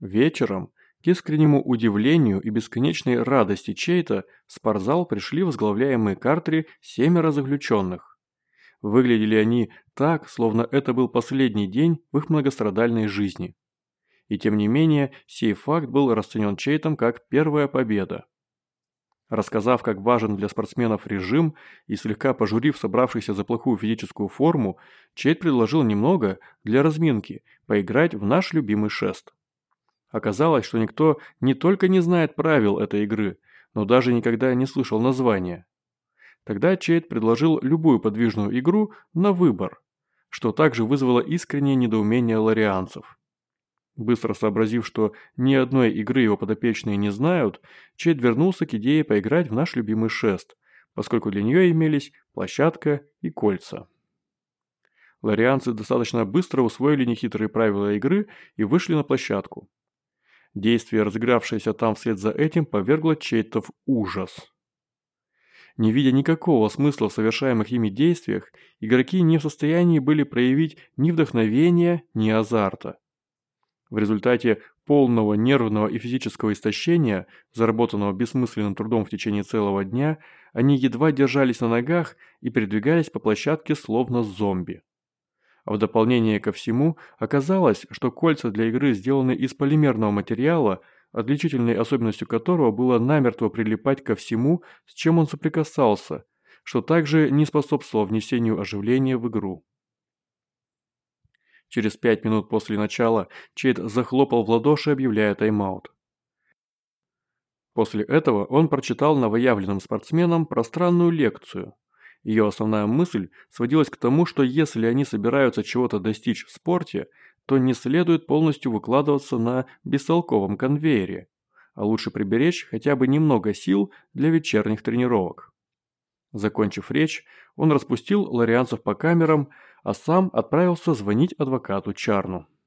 Вечером, к искреннему удивлению и бесконечной радости чей-то, в спортзал пришли возглавляемые Картри семеро заключенных. Выглядели они так, словно это был последний день в их многострадальной жизни. И тем не менее, сей факт был расценен Чейтом как первая победа. Рассказав, как важен для спортсменов режим и слегка пожурив собравшихся за плохую физическую форму, Чейт предложил немного, для разминки, поиграть в наш любимый шест. Оказалось, что никто не только не знает правил этой игры, но даже никогда не слышал названия. Тогда Чейт предложил любую подвижную игру на выбор, что также вызвало искреннее недоумение ларианцев. Быстро сообразив, что ни одной игры его подопечные не знают, Чейд вернулся к идее поиграть в наш любимый шест, поскольку для нее имелись площадка и кольца. Ларианцы достаточно быстро усвоили нехитрые правила игры и вышли на площадку. Действие, разыгравшееся там вслед за этим, повергло Чейта в ужас. Не видя никакого смысла в совершаемых ими действиях, игроки не в состоянии были проявить ни вдохновения, ни азарта. В результате полного нервного и физического истощения, заработанного бессмысленным трудом в течение целого дня, они едва держались на ногах и передвигались по площадке словно зомби. А в дополнение ко всему, оказалось, что кольца для игры сделаны из полимерного материала, отличительной особенностью которого было намертво прилипать ко всему, с чем он соприкасался, что также не способствовало внесению оживления в игру. Через пять минут после начала Чейд захлопал в ладоши, объявляя тайм-аут. После этого он прочитал новоявленным спортсменам пространную лекцию. Ее основная мысль сводилась к тому, что если они собираются чего-то достичь в спорте, то не следует полностью выкладываться на бестолковом конвейере, а лучше приберечь хотя бы немного сил для вечерних тренировок. Закончив речь, он распустил ларианцев по камерам, а сам отправился звонить адвокату Чарну.